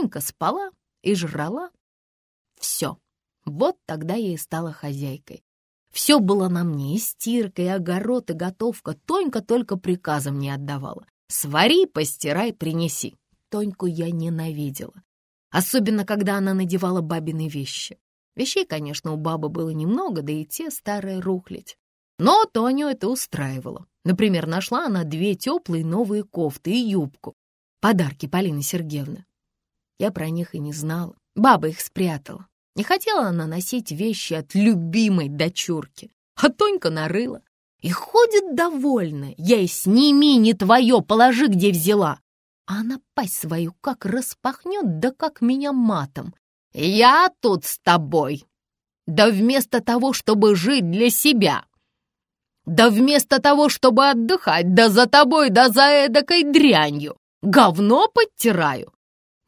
Тонька спала и жрала. Все. Вот тогда я и стала хозяйкой. Все было на мне, и стирка, и огород, и готовка. Тонька только приказом не отдавала. Свари, постирай, принеси. Тоньку я ненавидела. Особенно, когда она надевала бабины вещи. Вещей, конечно, у бабы было немного, да и те старые рухлядь. Но Тоню это устраивало. Например, нашла она две теплые новые кофты и юбку. Подарки Полины Сергеевны. Я про них и не знала. Баба их спрятала. Не хотела она носить вещи от любимой дочурки. А Тонька нарыла. И ходит довольная. Я и сними, не твое, положи, где взяла. А она пасть свою как распахнет, да как меня матом. Я тут с тобой. Да вместо того, чтобы жить для себя. Да вместо того, чтобы отдыхать, да за тобой, да за эдакой дрянью. Говно подтираю.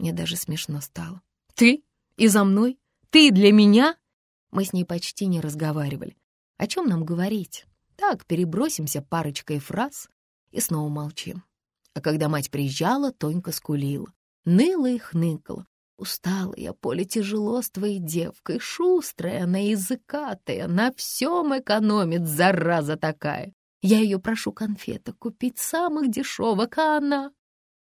Мне даже смешно стало. Ты и за мной? Ты для меня? Мы с ней почти не разговаривали. О чем нам говорить? Так, перебросимся парочкой фраз и снова молчим. А когда мать приезжала, Тонька скулила. Ныла и хныкала. Устала я, Поле, тяжело с твоей девкой, шустрая она, языкатая, на всем экономит, зараза такая. Я ее прошу конфеты купить самых дешевок, а она...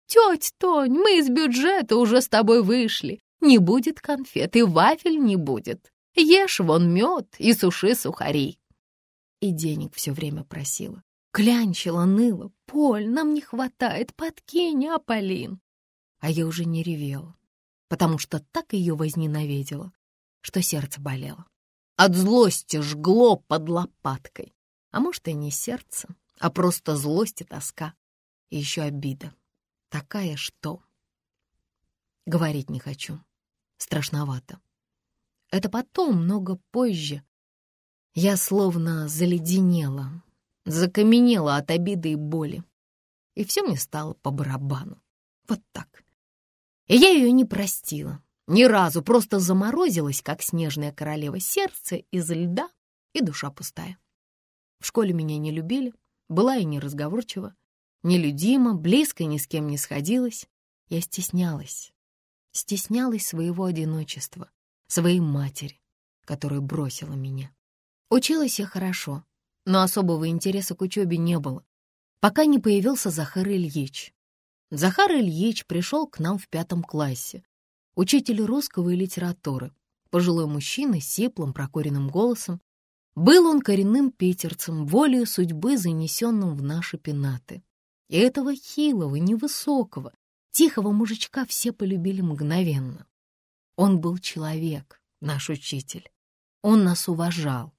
Теть Тонь, мы из бюджета уже с тобой вышли. Не будет конфет и вафель не будет. Ешь вон мед и суши сухари. И денег все время просила. Клянчила, ныла. Поль, нам не хватает, подкинь, а, Полин? А я уже не ревела, потому что так ее возненавидела, что сердце болело. От злости жгло под лопаткой. А может, и не сердце, а просто злость и тоска. И еще обида. Такая, что... Говорить не хочу страшновато. Это потом, много позже, я словно заледенела, закаменела от обиды и боли. И все мне стало по барабану. Вот так. И я ее не простила. Ни разу просто заморозилась, как снежная королева, сердце из льда и душа пустая. В школе меня не любили, была и неразговорчива, нелюдима, близко ни с кем не сходилась. Я стеснялась, стеснялась своего одиночества, своей матери, которая бросила меня. Училась я хорошо, но особого интереса к учебе не было, пока не появился Захар Ильич. Захар Ильич пришел к нам в пятом классе, учитель русского и литературы, пожилой мужчина с сиплым прокуренным голосом. Был он коренным питерцем, волею судьбы занесенным в наши пенаты. И этого хилого, невысокого, Тихого мужичка все полюбили мгновенно. Он был человек, наш учитель. Он нас уважал.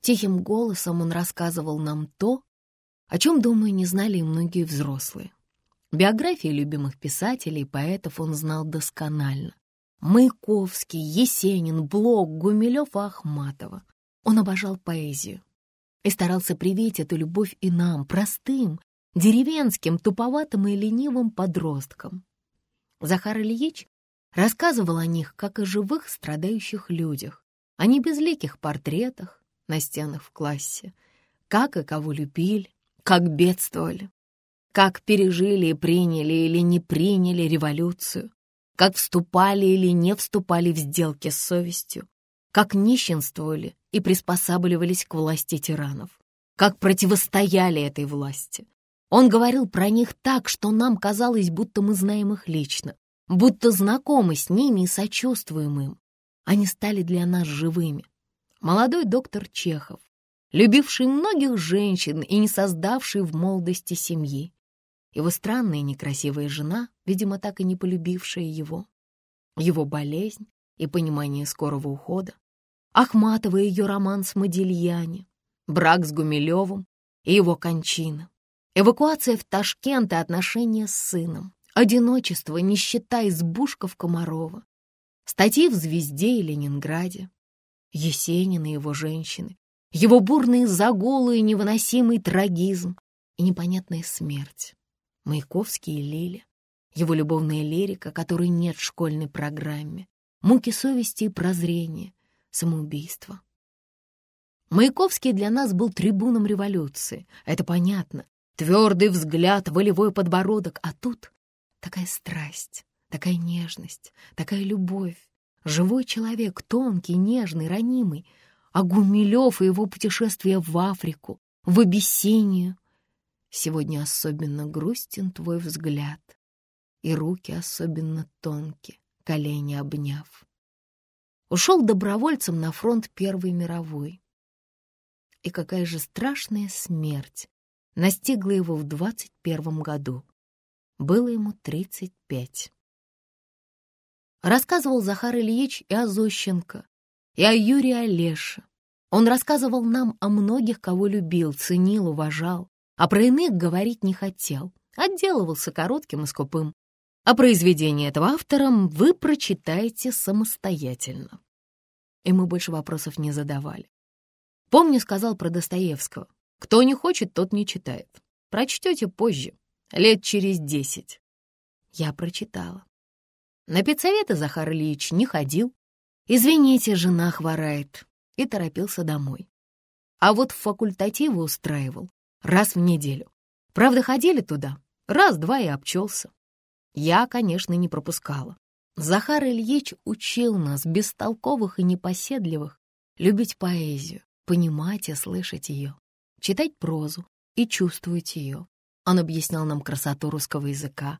Тихим голосом он рассказывал нам то, о чем, думаю, не знали и многие взрослые. Биографии любимых писателей и поэтов он знал досконально. Маяковский, Есенин, Блок, Гумилев и Ахматова. Он обожал поэзию и старался привить эту любовь и нам, простым, деревенским, туповатым и ленивым подросткам. Захар Ильич рассказывал о них, как о живых страдающих людях, о небезликих портретах на стенах в классе, как и кого любили, как бедствовали, как пережили и приняли или не приняли революцию, как вступали или не вступали в сделки с совестью, как нищенствовали и приспосабливались к власти тиранов, как противостояли этой власти, он говорил про них так, что нам казалось, будто мы знаем их лично, будто знакомы с ними и сочувствуем им. Они стали для нас живыми. Молодой доктор Чехов, любивший многих женщин и не создавший в молодости семьи. Его странная некрасивая жена, видимо, так и не полюбившая его. Его болезнь и понимание скорого ухода. Ахматова ее роман с Модильяне, брак с Гумилевым и его кончина. Эвакуация в Ташкент и отношения с сыном. Одиночество, нищета, избушка в Комарова. Статьи в «Звезде» и «Ленинграде». Есенин и его женщины. Его бурные загулы и невыносимый трагизм. И непонятная смерть. Маяковский и Лиля. Его любовная лирика, которой нет в школьной программе. Муки совести и прозрения. Самоубийство. Маяковский для нас был трибуном революции. Это понятно. Твердый взгляд, волевой подбородок, а тут такая страсть, Такая нежность, такая любовь. Живой человек, тонкий, нежный, ранимый. А Гумилев и его путешествие в Африку, в Абиссинию. Сегодня особенно грустен твой взгляд, и руки особенно тонкие, колени обняв. Ушел добровольцем на фронт Первой мировой. И какая же страшная смерть настигла его в двадцать первом году. Было ему тридцать пять. Рассказывал Захар Ильич и о Зощенко, и о Юрии Олеше. Он рассказывал нам о многих, кого любил, ценил, уважал, а про иных говорить не хотел, отделывался коротким и скупым. А произведение этого автора вы прочитаете самостоятельно. И мы больше вопросов не задавали. Помню, сказал про Достоевского. Кто не хочет, тот не читает. Прочтете позже, лет через десять. Я прочитала. На педсоветы Захар Ильич не ходил. Извините, жена хворает. И торопился домой. А вот в факультативы устраивал раз в неделю. Правда, ходили туда, раз-два и обчелся. Я, конечно, не пропускала. Захар Ильич учил нас, бестолковых и непоседливых, любить поэзию, понимать и слышать ее, читать прозу и чувствовать ее. Он объяснял нам красоту русского языка,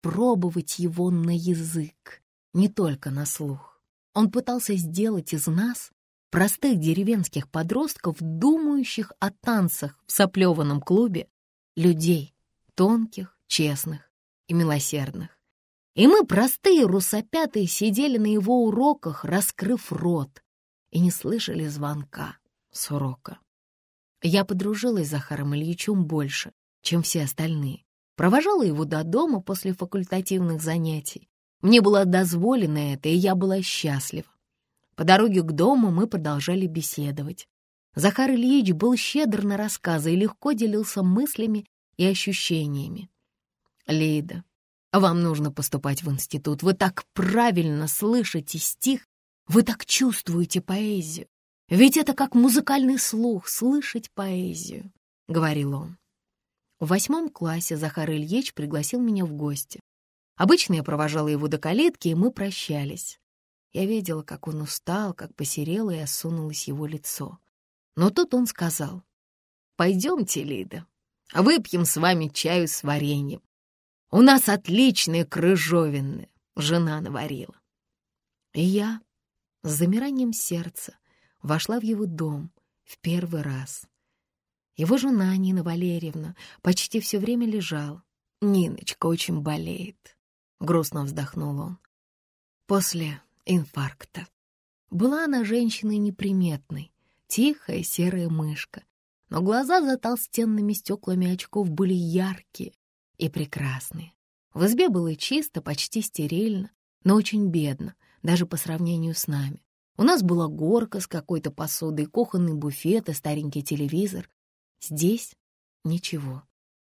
пробовать его на язык, не только на слух. Он пытался сделать из нас, простых деревенских подростков, думающих о танцах в соплеванном клубе, людей, тонких, честных и милосердных. И мы, простые русопятые, сидели на его уроках, раскрыв рот, и не слышали звонка с урока. Я подружилась с Захаром Ильичем больше, чем все остальные. Провожала его до дома после факультативных занятий. Мне было дозволено это, и я была счастлива. По дороге к дому мы продолжали беседовать. Захар Ильич был щедр на рассказы и легко делился мыслями и ощущениями. «Лида, вам нужно поступать в институт. Вы так правильно слышите стих, вы так чувствуете поэзию. Ведь это как музыкальный слух — слышать поэзию», — говорил он. В восьмом классе Захар Ильич пригласил меня в гости. Обычно я провожала его до калитки, и мы прощались. Я видела, как он устал, как посерело и осунулось его лицо. Но тут он сказал, «Пойдемте, Лида, выпьем с вами чаю с вареньем. У нас отличные крыжовины, жена наварила». И я с замиранием сердца вошла в его дом в первый раз. Его жена Нина Валерьевна почти все время лежала. «Ниночка очень болеет», — грустно вздохнул он. «После инфаркта». Была она женщиной неприметной, тихая серая мышка, но глаза за толстенными стеклами очков были яркие и прекрасные. В избе было чисто, почти стерильно, но очень бедно, даже по сравнению с нами. У нас была горка с какой-то посудой, кухонный буфет и старенький телевизор. Здесь ничего.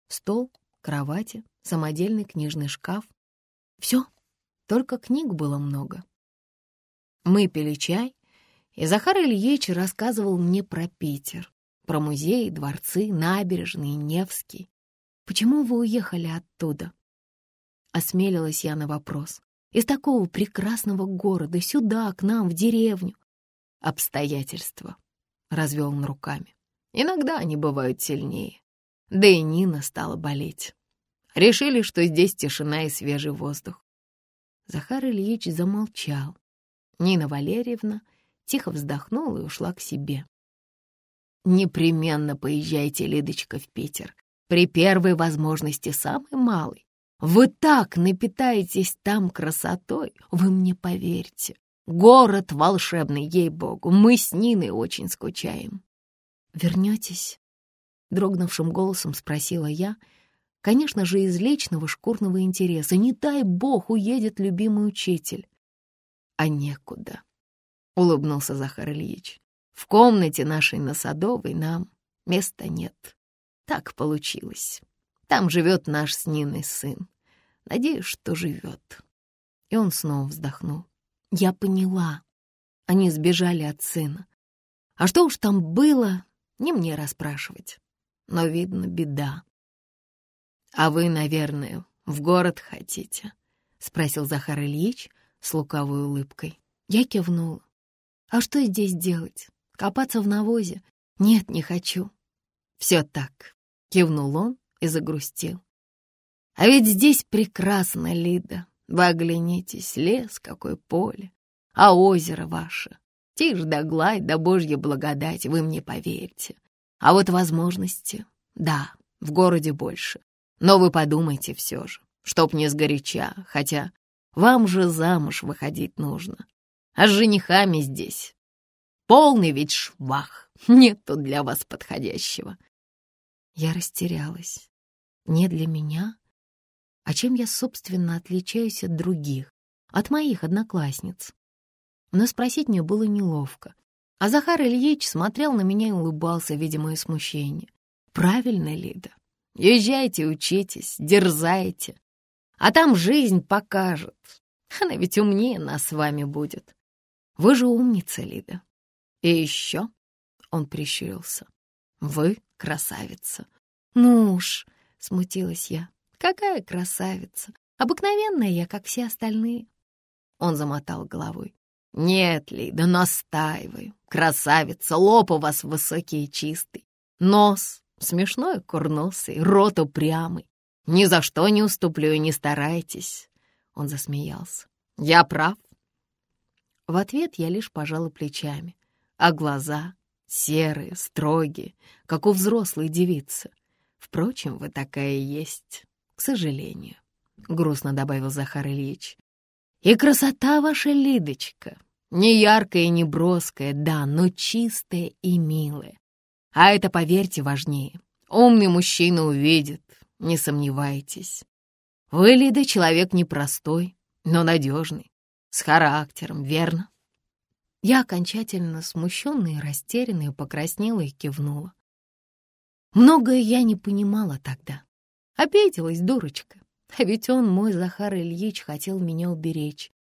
Стол, кровати, самодельный книжный шкаф. Все, только книг было много. Мы пили чай, и Захар Ильич рассказывал мне про Питер, про музеи, дворцы, набережные, Невский. «Почему вы уехали оттуда?» Осмелилась я на вопрос. «Из такого прекрасного города сюда, к нам, в деревню». «Обстоятельства», — развел он руками. «Иногда они бывают сильнее. Да и Нина стала болеть. Решили, что здесь тишина и свежий воздух». Захар Ильич замолчал, Нина Валерьевна тихо вздохнула и ушла к себе. «Непременно поезжайте, Лидочка, в Питер. При первой возможности самой малой. Вы так напитаетесь там красотой, вы мне поверьте. Город волшебный, ей-богу, мы с Ниной очень скучаем». «Вернетесь?» — дрогнувшим голосом спросила я, конечно же, из личного шкурного интереса. «Не дай бог уедет любимый учитель» а некуда», — улыбнулся Захар Ильич. «В комнате нашей на Садовой нам места нет. Так получилось. Там живет наш с Ниной сын. Надеюсь, что живет». И он снова вздохнул. «Я поняла. Они сбежали от сына. А что уж там было, не мне расспрашивать. Но, видно, беда. А вы, наверное, в город хотите?» — спросил Захар Ильич с лукавой улыбкой. Я кивнула. «А что здесь делать? Копаться в навозе? Нет, не хочу». «Все так», — кивнул он и загрустил. «А ведь здесь прекрасно, Лида. Вы оглянитесь, лес, какое поле, а озеро ваше. Тишь да гладь, да божья благодать, вы мне поверьте. А вот возможности, да, в городе больше. Но вы подумайте все же, чтоб не сгоряча, хотя вам же замуж выходить нужно. А с женихами здесь полный ведь швах, нет тут для вас подходящего. Я растерялась. Не для меня? А чем я, собственно, отличаюсь от других, от моих одноклассниц? Но спросить мне было неловко. А Захар Ильич смотрел на меня и улыбался, видя мое смущение. Правильно, Лида? Езжайте, учитесь, дерзайте. А там жизнь покажет. Она ведь умнее нас с вами будет. Вы же умница, Лида. И еще, он прищурился, вы красавица. Ну уж, смутилась я, какая красавица. Обыкновенная я, как все остальные. Он замотал головой. Нет, Лида, настаиваю. Красавица, лоб у вас высокий и чистый. Нос смешной, курносый, рот упрямый. Ни за что не уступлю и не старайтесь. Он засмеялся. Я прав. В ответ я лишь пожала плечами, а глаза серые, строгие, как у взрослой девицы. Впрочем, вы такая и есть, к сожалению, — грустно добавил Захар Ильич. И красота ваша, Лидочка, не яркая и не броская, да, но чистая и милая. А это, поверьте, важнее. Умный мужчина увидит, не сомневайтесь. Вы, Лида, человек непростой, но надежный, с характером, верно? Я окончательно смущенная и растерянная покраснела и кивнула. Многое я не понимала тогда. Обиделась, дурочка. А ведь он, мой Захар Ильич, хотел меня уберечь.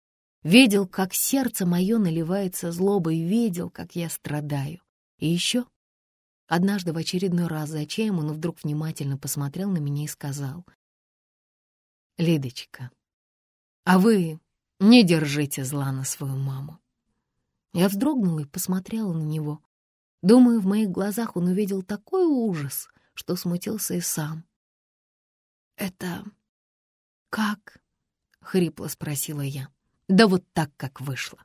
Видел, как сердце мое наливается злобой, видел, как я страдаю. И еще однажды в очередной раз за чаем он вдруг внимательно посмотрел на меня и сказал. «Лидочка, а вы не держите зла на свою маму». Я вздрогнула и посмотрела на него. Думаю, в моих глазах он увидел такой ужас, что смутился и сам. «Это как?» — хрипло спросила я. «Да вот так, как вышло.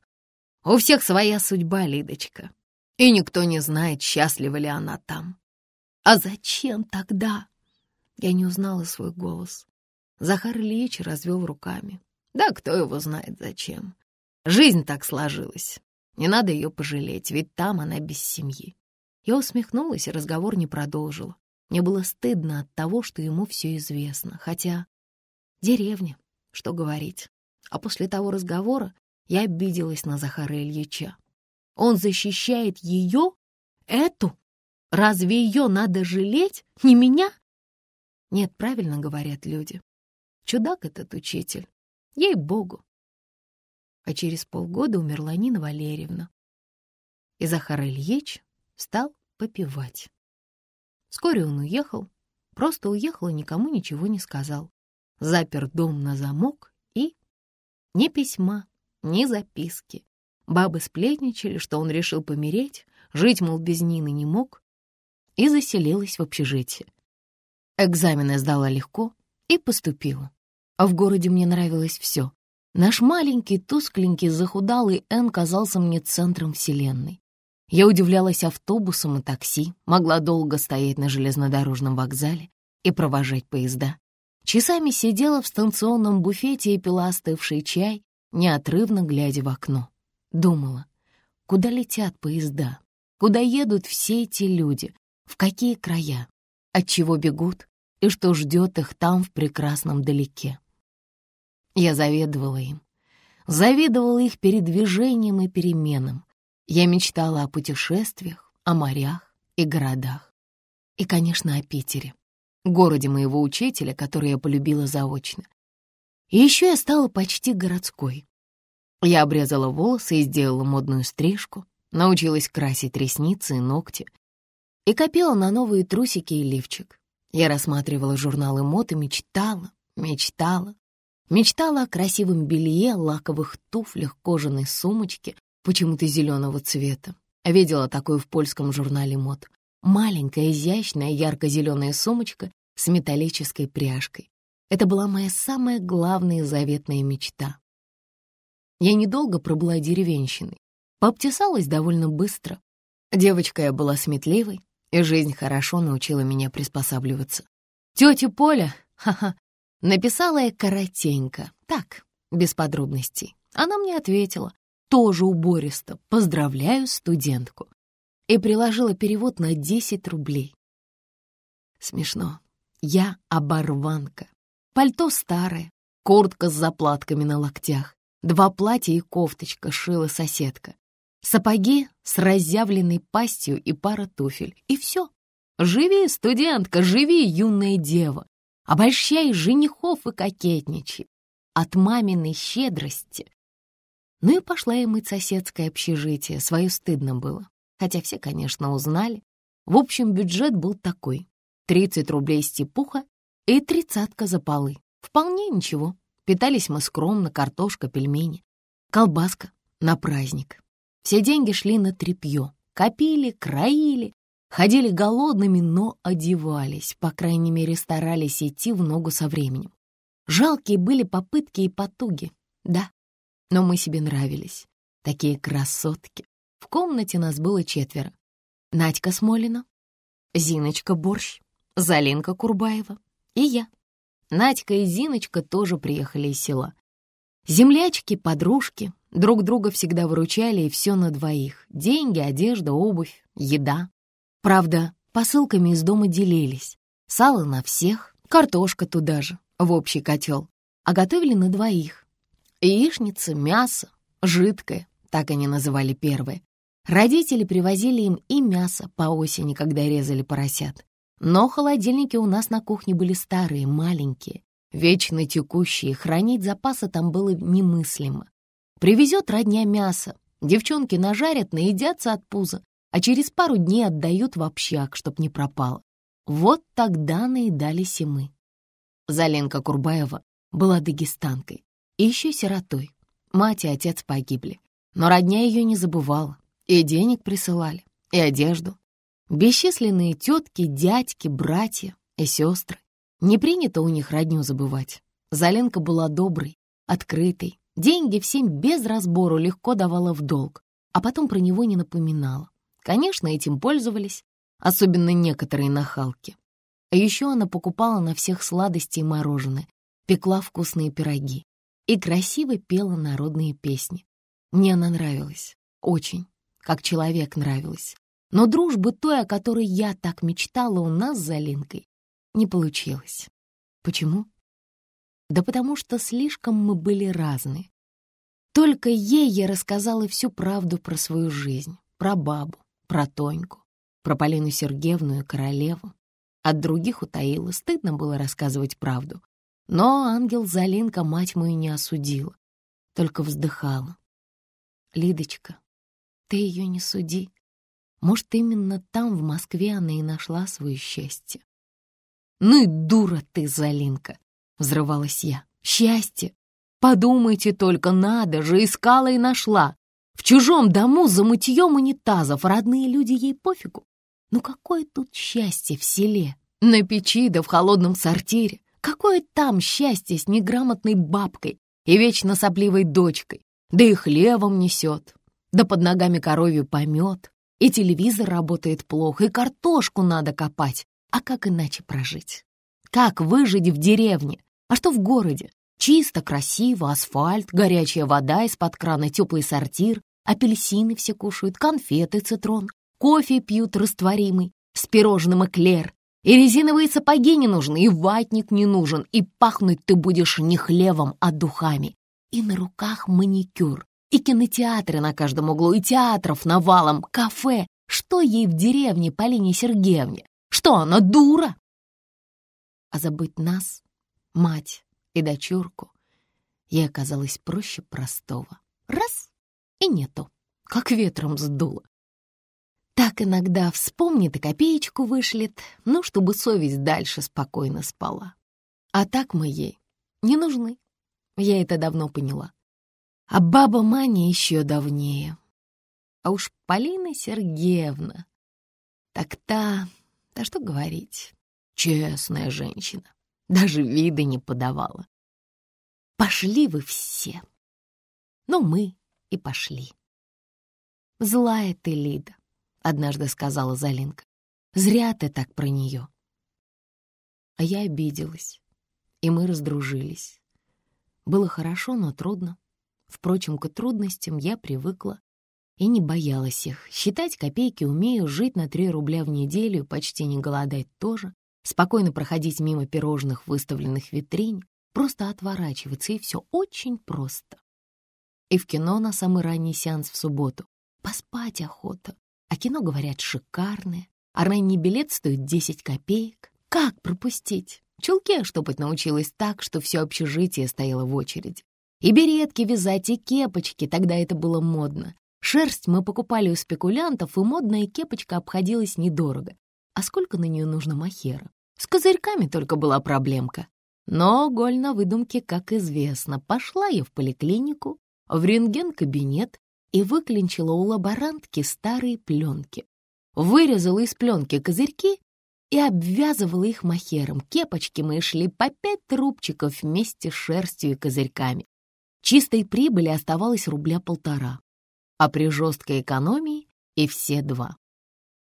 У всех своя судьба, Лидочка, и никто не знает, счастлива ли она там. А зачем тогда?» Я не узнала свой голос. Захар Ильич развел руками. Да кто его знает зачем. Жизнь так сложилась. Не надо ее пожалеть, ведь там она без семьи. Я усмехнулась и разговор не продолжила. Мне было стыдно от того, что ему все известно. Хотя деревня, что говорить. А после того разговора я обиделась на Захара Ильича. Он защищает ее, эту? Разве ее надо жалеть, не меня? Нет, правильно говорят люди. Чудак этот учитель. Ей-богу. А через полгода умерла Нина Валерьевна. И Захар Ильич стал попивать. Вскоре он уехал, просто уехал и никому ничего не сказал. Запер дом на замок и... Ни письма, ни записки. Бабы сплетничали, что он решил помереть, жить, мол, без Нины не мог, и заселилась в общежитие. Экзамены сдала легко и поступила. А в городе мне нравилось все. Наш маленький, тускленький, захудалый Н казался мне центром вселенной. Я удивлялась автобусам и такси, могла долго стоять на железнодорожном вокзале и провожать поезда. Часами сидела в станционном буфете и пила остывший чай, неотрывно глядя в окно. Думала, куда летят поезда, куда едут все эти люди, в какие края, от чего бегут и что ждет их там в прекрасном далеке. Я завидовала им. Завидовала их передвижением и переменам. Я мечтала о путешествиях, о морях и городах. И, конечно, о Питере, городе моего учителя, который я полюбила заочно. И еще я стала почти городской. Я обрезала волосы и сделала модную стрижку, научилась красить ресницы и ногти и копила на новые трусики и лифчик. Я рассматривала журналы мод и мечтала, мечтала, Мечтала о красивом белье, лаковых туфлях, кожаной сумочке, почему-то зеленого цвета. Видела такую в польском журнале мод. Маленькая, изящная, ярко-зеленая сумочка с металлической пряжкой. Это была моя самая главная заветная мечта. Я недолго пробыла деревенщиной. Пообтесалась довольно быстро. Девочка я была сметливой, и жизнь хорошо научила меня приспосабливаться. Тетя Поля, ха-ха, написала я коротенько, так, без подробностей. Она мне ответила, тоже убористо, поздравляю студентку. И приложила перевод на 10 рублей. Смешно. Я оборванка. Пальто старое, куртка с заплатками на локтях, два платья и кофточка шила соседка. Сапоги с разъявленной пастью и пара туфель. И все. Живи, студентка, живи, юная дева. Обольщай женихов и кокетничай. От маминой щедрости. Ну и пошла я мыть соседское общежитие. Свое стыдно было. Хотя все, конечно, узнали. В общем, бюджет был такой. 30 рублей степуха и тридцатка за полы. Вполне ничего. Питались мы скромно, картошка, пельмени, колбаска на праздник. Все деньги шли на тряпье. Копили, краили, ходили голодными, но одевались, по крайней мере, старались идти в ногу со временем. Жалкие были попытки и потуги, да, но мы себе нравились. Такие красотки. В комнате нас было четверо. Надька Смолина, Зиночка Борщ, Залинка Курбаева и я. Надька и Зиночка тоже приехали из села. Землячки, подружки, Друг друга всегда выручали, и все на двоих. Деньги, одежда, обувь, еда. Правда, посылками из дома делились. Сало на всех, картошка туда же, в общий котел. А готовили на двоих. Яичница, мясо, жидкое, так они называли первое. Родители привозили им и мясо по осени, когда резали поросят. Но холодильники у нас на кухне были старые, маленькие, вечно текущие, хранить запасы там было немыслимо. Привезет родня мясо, девчонки нажарят, наедятся от пуза, а через пару дней отдают в общак, чтоб не пропало. Вот тогда наедались и мы. Заленка Курбаева была дагестанкой и еще сиротой. Мать и отец погибли, но родня ее не забывала, и денег присылали, и одежду. Бесчисленные тетки, дядьки, братья и сестры. Не принято у них родню забывать. Заленка была доброй, открытой, Деньги всем без разбору легко давала в долг, а потом про него не напоминала. Конечно, этим пользовались, особенно некоторые нахалки. А еще она покупала на всех сладости и мороженое, пекла вкусные пироги и красиво пела народные песни. Мне она нравилась, очень, как человек нравилась. Но дружбы той, о которой я так мечтала у нас с Залинкой, не получилось. Почему? Да потому что слишком мы были разные. Только ей я рассказала всю правду про свою жизнь, про бабу, про Тоньку, про Полину Сергеевну и королеву. От других утаила, стыдно было рассказывать правду. Но ангел Залинка мать мою не осудила, только вздыхала. «Лидочка, ты ее не суди. Может, именно там, в Москве, она и нашла свое счастье». «Ну и дура ты, Залинка!» взрывалась я. «Счастье! Подумайте только, надо же, искала и нашла. В чужом дому за мытьем унитазов родные люди ей пофигу. Ну какое тут счастье в селе, на печи да в холодном сортире? Какое там счастье с неграмотной бабкой и вечно сопливой дочкой? Да и хлебом несет, да под ногами коровью помет, и телевизор работает плохо, и картошку надо копать. А как иначе прожить? Как выжить в деревне? А что в городе? Чисто, красиво, асфальт, горячая вода из-под крана, теплый сортир, апельсины все кушают, конфеты, цитрон, кофе пьют растворимый, с пирожным эклер. И резиновые сапоги не нужны, и ватник не нужен, и пахнуть ты будешь не хлебом, а духами. И на руках маникюр, и кинотеатры на каждом углу, и театров навалом, кафе. Что ей в деревне Полине Сергеевне? Что она, дура? А забыть нас мать и дочурку, ей оказалось проще простого. Раз — и нету, как ветром сдуло. Так иногда вспомнит и копеечку вышлет, ну, чтобы совесть дальше спокойно спала. А так мы ей не нужны. Я это давно поняла. А баба Маня еще давнее. А уж Полина Сергеевна, так та, да что говорить, честная женщина, даже вида не подавала. Пошли вы все. Ну, мы и пошли. Злая ты, Лида, однажды сказала Залинка. Зря ты так про нее. А я обиделась, и мы раздружились. Было хорошо, но трудно. Впрочем, к трудностям я привыкла и не боялась их. Считать копейки умею, жить на три рубля в неделю, почти не голодать тоже, спокойно проходить мимо пирожных, выставленных в витрине, просто отворачиваться, и все очень просто. И в кино на самый ранний сеанс в субботу. Поспать охота. А кино, говорят, шикарное. А ранний билет стоит 10 копеек. Как пропустить? Чулки штопать научилась так, что все общежитие стояло в очереди. И беретки вязать, и кепочки, тогда это было модно. Шерсть мы покупали у спекулянтов, и модная кепочка обходилась недорого. А сколько на нее нужно махера? С козырьками только была проблемка. Но голь на выдумке, как известно, пошла я в поликлинику, в рентген-кабинет и выклинчила у лаборантки старые пленки. Вырезала из пленки козырьки и обвязывала их махером. Кепочки мы шли по пять трубчиков вместе с шерстью и козырьками. Чистой прибыли оставалось рубля полтора, а при жесткой экономии и все два.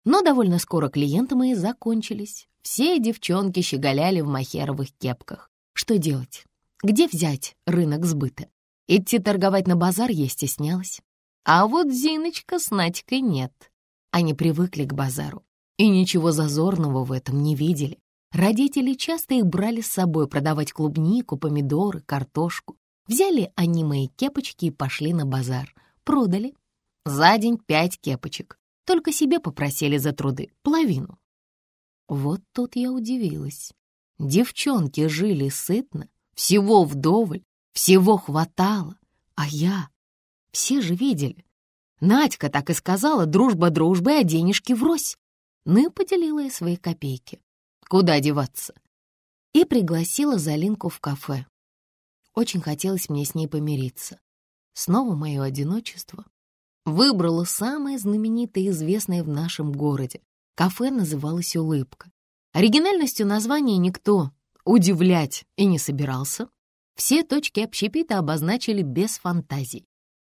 Но довольно скоро клиенты мои закончились. Все девчонки щеголяли в махеровых кепках. Что делать? Где взять рынок сбыта? Идти торговать на базар я стеснялась. А вот Зиночка с Надькой нет. Они привыкли к базару и ничего зазорного в этом не видели. Родители часто их брали с собой продавать клубнику, помидоры, картошку. Взяли они мои кепочки и пошли на базар. Продали. За день пять кепочек. Только себе попросили за труды половину. Вот тут я удивилась. Девчонки жили сытно, всего вдоволь, всего хватало. А я... Все же видели. Надька так и сказала, дружба дружбой, а денежки врозь. Ну и поделила я свои копейки. Куда деваться? И пригласила Залинку в кафе. Очень хотелось мне с ней помириться. Снова мое одиночество. Выбрала самое знаменитое и известное в нашем городе. Кафе называлось «Улыбка». Оригинальностью названия никто удивлять и не собирался. Все точки общепита обозначили без фантазий.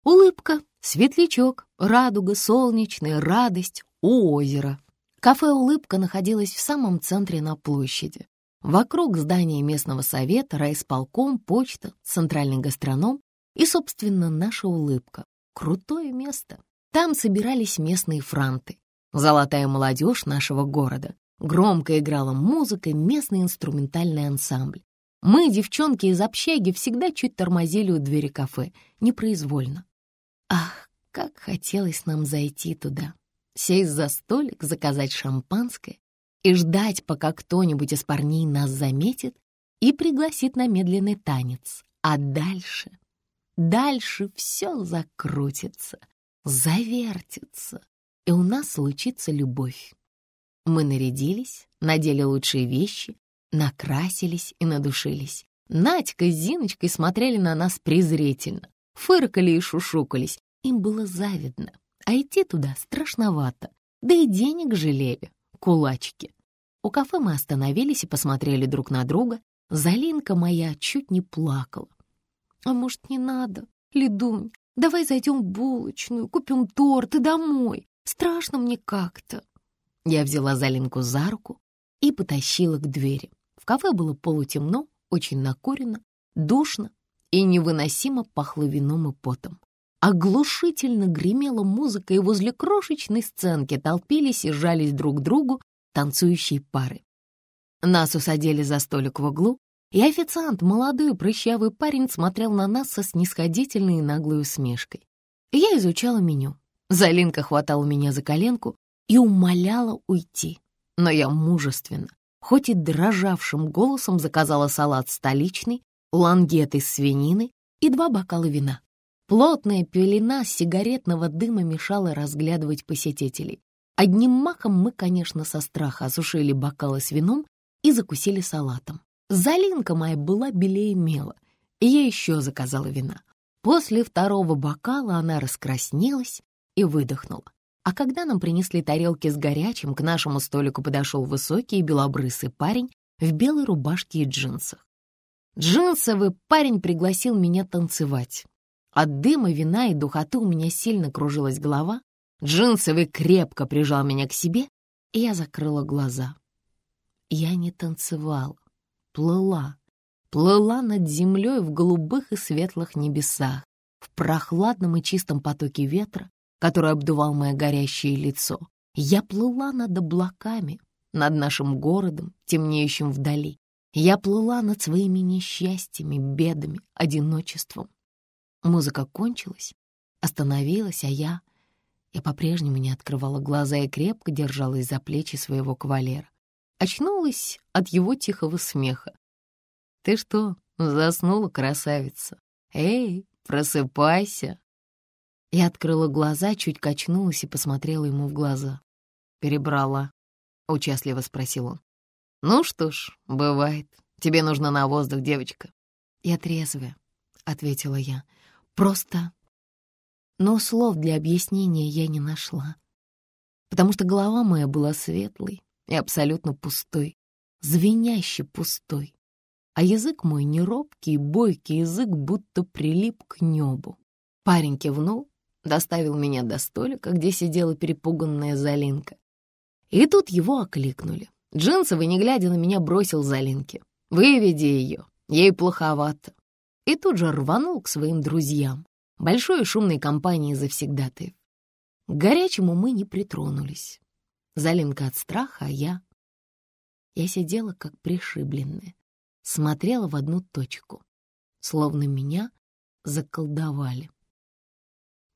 Улыбка, светлячок, радуга, солнечная, радость у озера. Кафе «Улыбка» находилось в самом центре на площади. Вокруг здания местного совета, райисполком, почта, центральный гастроном и, собственно, наша улыбка. Крутое место. Там собирались местные франты. Золотая молодежь нашего города. Громко играла музыка, местный инструментальный ансамбль. Мы, девчонки из общаги, всегда чуть тормозили у двери кафе, непроизвольно. Ах, как хотелось нам зайти туда, сесть за столик, заказать шампанское и ждать, пока кто-нибудь из парней нас заметит и пригласит на медленный танец. А дальше, дальше все закрутится, завертится, и у нас случится любовь. Мы нарядились, надели лучшие вещи, накрасились и надушились. Надька с Зиночкой смотрели на нас презрительно, фыркали и шушукались. Им было завидно, а идти туда страшновато, да и денег жалели кулачки. У кафе мы остановились и посмотрели друг на друга. Залинка моя чуть не плакала. «А может, не надо? Ледунь, давай зайдем в булочную, купим торт и домой. Страшно мне как-то». Я взяла Залинку за руку и потащила к двери. В кафе было полутемно, очень накурено, душно и невыносимо пахло вином и потом. Оглушительно гремела музыка, и возле крошечной сценки толпились и жались друг к другу танцующие пары. Нас усадили за столик в углу, и официант, молодой прыщавый парень, смотрел на нас со снисходительной и наглой усмешкой. Я изучала меню. Залинка хватала меня за коленку и умоляла уйти. Но я мужественно, хоть и дрожавшим голосом заказала салат столичный, лангет из свинины и два бокала вина. Плотная пелена сигаретного дыма мешала разглядывать посетителей. Одним махом мы, конечно, со страха осушили бокалы с вином и закусили салатом. Залинка моя была белее мела, и я еще заказала вина. После второго бокала она раскраснелась и выдохнула. А когда нам принесли тарелки с горячим, к нашему столику подошел высокий белобрысый парень в белой рубашке и джинсах. Джинсовый парень пригласил меня танцевать. От дыма, вина и духоты у меня сильно кружилась голова. Джинсовый крепко прижал меня к себе, и я закрыла глаза. Я не танцевала, плыла. Плыла над землей в голубых и светлых небесах, в прохладном и чистом потоке ветра, который обдувал мое горящее лицо. Я плыла над облаками, над нашим городом, темнеющим вдали. Я плыла над своими несчастьями, бедами, одиночеством. Музыка кончилась, остановилась, а я... Я по-прежнему не открывала глаза и крепко держалась за плечи своего кавалера. Очнулась от его тихого смеха. «Ты что, заснула, красавица? Эй, просыпайся!» Я открыла глаза, чуть качнулась и посмотрела ему в глаза. «Перебрала?» — участливо спросил он. «Ну что ж, бывает. Тебе нужно на воздух, девочка». «Я трезвая», — ответила я. «Просто...» Но слов для объяснения я не нашла, потому что голова моя была светлой и абсолютно пустой, звеняще пустой, а язык мой не робкий, бойкий язык будто прилип к небу. Парень кивнул, доставил меня до столика, где сидела перепуганная Залинка. И тут его окликнули. Джинсовый, не глядя на меня, бросил Залинке. «Выведи ее, ей плоховато». И тут же рванул к своим друзьям, большой и шумной компании завсегдатаев. К горячему мы не притронулись. Залинка от страха, а я... Я сидела как пришибленная, смотрела в одну точку, словно меня заколдовали.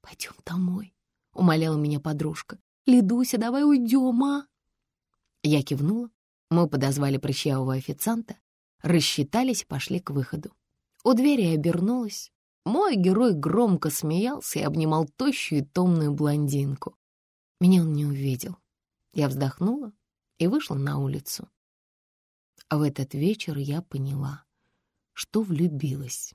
«Пойдем домой», — умоляла меня подружка. «Лидуся, давай уйдем, а?» Я кивнула. Мы подозвали прыщавого официанта, рассчитались и пошли к выходу. У двери я обернулась. Мой герой громко смеялся и обнимал тощую и томную блондинку. Меня он не увидел. Я вздохнула и вышла на улицу. А в этот вечер я поняла, что влюбилась.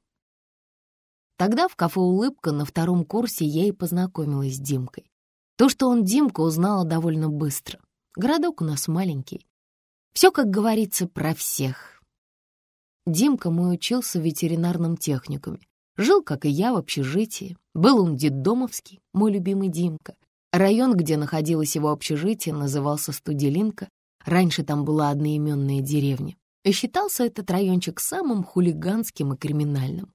Тогда в кафе «Улыбка» на втором курсе я и познакомилась с Димкой. То, что он Димка, узнала довольно быстро — Городок у нас маленький. Все, как говорится, про всех. Димка мой учился в ветеринарном техникуме. Жил, как и я, в общежитии. Был он детдомовский, мой любимый Димка. Район, где находилось его общежитие, назывался Студелинка. Раньше там была одноименная деревня. И считался этот райончик самым хулиганским и криминальным.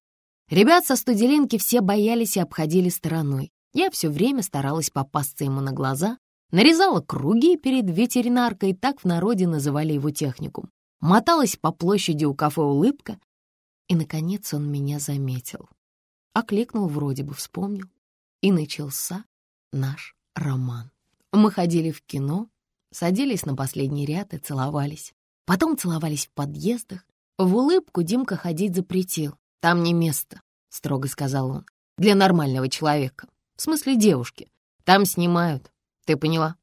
Ребят со Студелинки все боялись и обходили стороной. Я все время старалась попасться ему на глаза, нарезала круги перед ветеринаркой, так в народе называли его техникум, моталась по площади у кафе «Улыбка», и, наконец, он меня заметил. Окликнул, вроде бы вспомнил, и начался наш роман. Мы ходили в кино, садились на последний ряд и целовались. Потом целовались в подъездах. В улыбку Димка ходить запретил. «Там не место», — строго сказал он, — «для нормального человека. В смысле девушки. Там снимают, ты поняла?»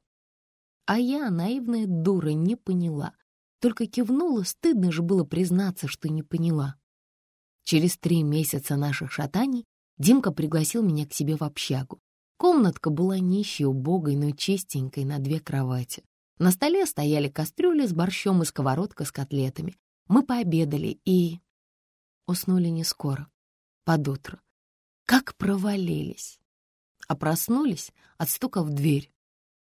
А я, наивная дура, не поняла. Только кивнула, стыдно же было признаться, что не поняла. Через три месяца наших шатаний Димка пригласил меня к себе в общагу. Комнатка была нищей, убогой, но чистенькой, на две кровати. На столе стояли кастрюли с борщом и сковородка с котлетами. Мы пообедали и... Уснули не скоро, под утро. Как провалились. А проснулись от стука в дверь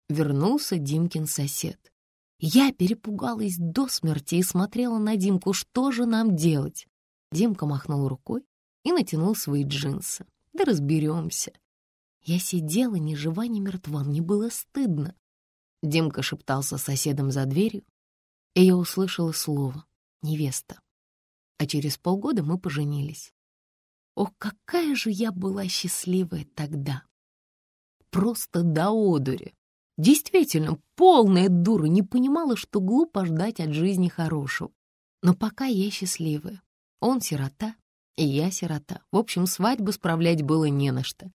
вернулся Димкин сосед. Я перепугалась до смерти и смотрела на Димку, что же нам делать. Димка махнул рукой и натянул свои джинсы. Да разберемся. Я сидела ни жива, ни мертва, мне было стыдно. Димка шептался соседом за дверью, и я услышала слово «невеста». А через полгода мы поженились. Ох, какая же я была счастливая тогда! Просто до одури. Действительно, полная дура, не понимала, что глупо ждать от жизни хорошего. Но пока я счастливая. Он сирота, и я сирота. В общем, свадьбу справлять было не на что.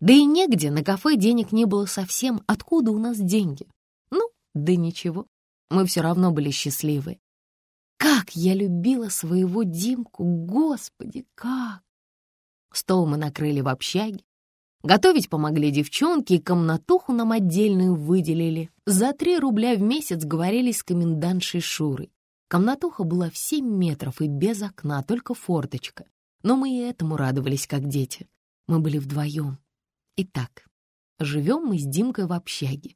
Да и негде, на кафе денег не было совсем. Откуда у нас деньги? Ну, да ничего, мы все равно были счастливы. Как я любила своего Димку, господи, как! Стол мы накрыли в общаге. Готовить помогли девчонки, и комнатуху нам отдельную выделили. За три рубля в месяц говорились с комендантшей Шурой. Комнатуха была в семь метров и без окна, только форточка. Но мы и этому радовались, как дети. Мы были вдвоем. Итак, живем мы с Димкой в общаге.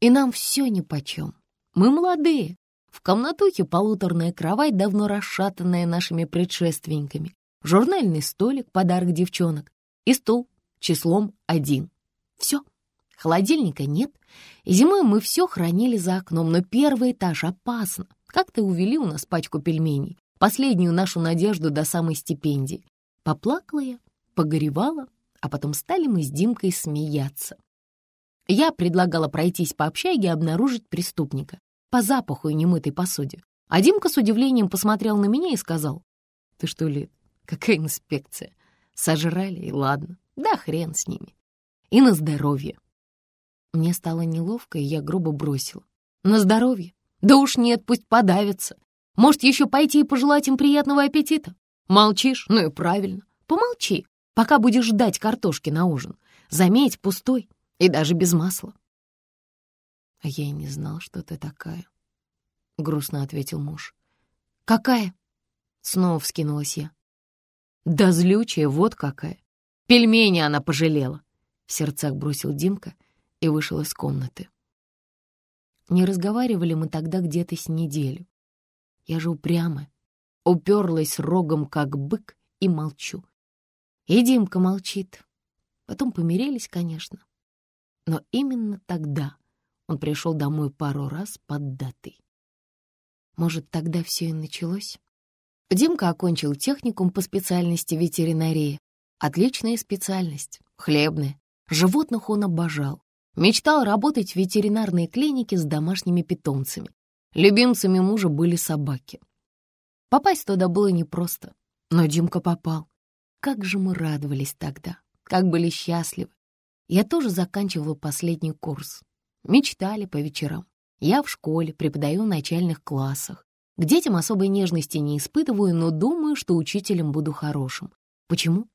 И нам все нипочем. Мы молодые. В комнатухе полуторная кровать, давно расшатанная нашими предшественниками, журнальный столик, подарок девчонок, и стул числом один. Все. Холодильника нет, и зимой мы все хранили за окном, но первый этаж опасно. Как-то увели у нас пачку пельменей, последнюю нашу надежду до самой стипендии. Поплакала я, погоревала, а потом стали мы с Димкой смеяться. Я предлагала пройтись по общаге и обнаружить преступника по запаху и немытой посуде. А Димка с удивлением посмотрел на меня и сказал, «Ты что, Лид, какая инспекция? Сожрали, и ладно, да хрен с ними. И на здоровье». Мне стало неловко, и я грубо бросила. «На здоровье? Да уж нет, пусть подавятся. Может, еще пойти и пожелать им приятного аппетита? Молчишь? Ну и правильно. Помолчи, пока будешь ждать картошки на ужин. Заметь, пустой и даже без масла. А я и не знал, что ты такая. Грустно ответил муж. Какая? Снова вскинулась я. Да злючая, вот какая. Пельмени она пожалела. В сердцах бросил Димка и вышел из комнаты. Не разговаривали мы тогда где-то с неделю. Я же упрямая, уперлась рогом, как бык, и молчу. И Димка молчит. Потом помирились, конечно. Но именно тогда он пришел домой пару раз под датой. Может, тогда все и началось? Димка окончил техникум по специальности ветеринария. Отличная специальность, хлебная. Животных он обожал. Мечтал работать в ветеринарной клинике с домашними питомцами. Любимцами мужа были собаки. Попасть туда было непросто, но Димка попал. Как же мы радовались тогда, как были счастливы. Я тоже заканчивала последний курс. Мечтали по вечерам. Я в школе, преподаю в начальных классах. К детям особой нежности не испытываю, но думаю, что учителем буду хорошим. Почему?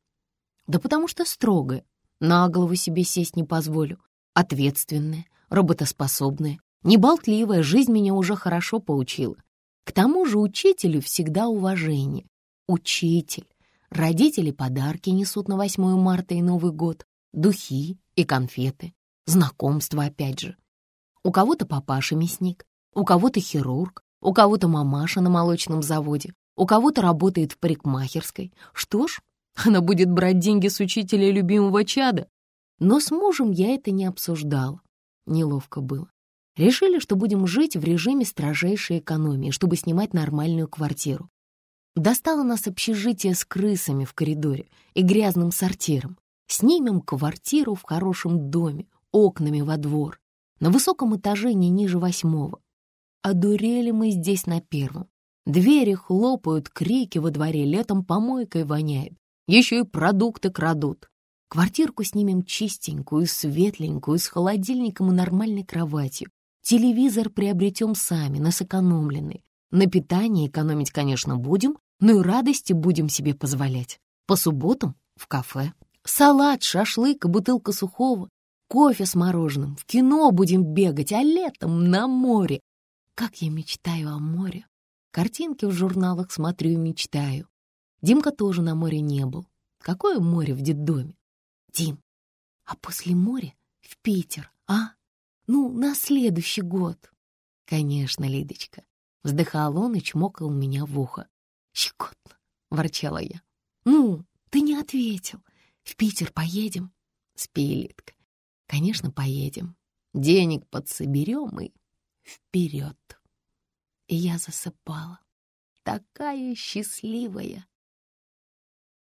Да потому что строгая. На голову себе сесть не позволю ответственная, работоспособная, неболтливая, жизнь меня уже хорошо поучила. К тому же учителю всегда уважение. Учитель. Родители подарки несут на 8 марта и Новый год, духи и конфеты, знакомства опять же. У кого-то папаша мясник, у кого-то хирург, у кого-то мамаша на молочном заводе, у кого-то работает в парикмахерской. Что ж, она будет брать деньги с учителя любимого чада, но с мужем я это не обсуждала. Неловко было. Решили, что будем жить в режиме строжайшей экономии, чтобы снимать нормальную квартиру. Достало нас общежитие с крысами в коридоре и грязным сортиром. Снимем квартиру в хорошем доме, окнами во двор, на высоком этаже не ниже восьмого. Одурели мы здесь на первом. Двери хлопают, крики во дворе, летом помойкой воняет. Еще и продукты крадут. Квартирку снимем чистенькую, светленькую, с холодильником и нормальной кроватью. Телевизор приобретем сами, на сэкономленный. На питание экономить, конечно, будем, но и радости будем себе позволять. По субботам в кафе. Салат, шашлык, бутылка сухого, кофе с мороженым. В кино будем бегать, а летом на море. Как я мечтаю о море. Картинки в журналах смотрю и мечтаю. Димка тоже на море не был. Какое море в детдоме? Дим, а после моря в Питер, а? Ну, на следующий год. Конечно, Лидочка. Вздыхал он и чмокал меня в ухо. Щекотно, ворчала я. Ну, ты не ответил. В Питер поедем? Спи, Лидка. Конечно, поедем. Денег подсоберем и вперед. И я засыпала. Такая счастливая.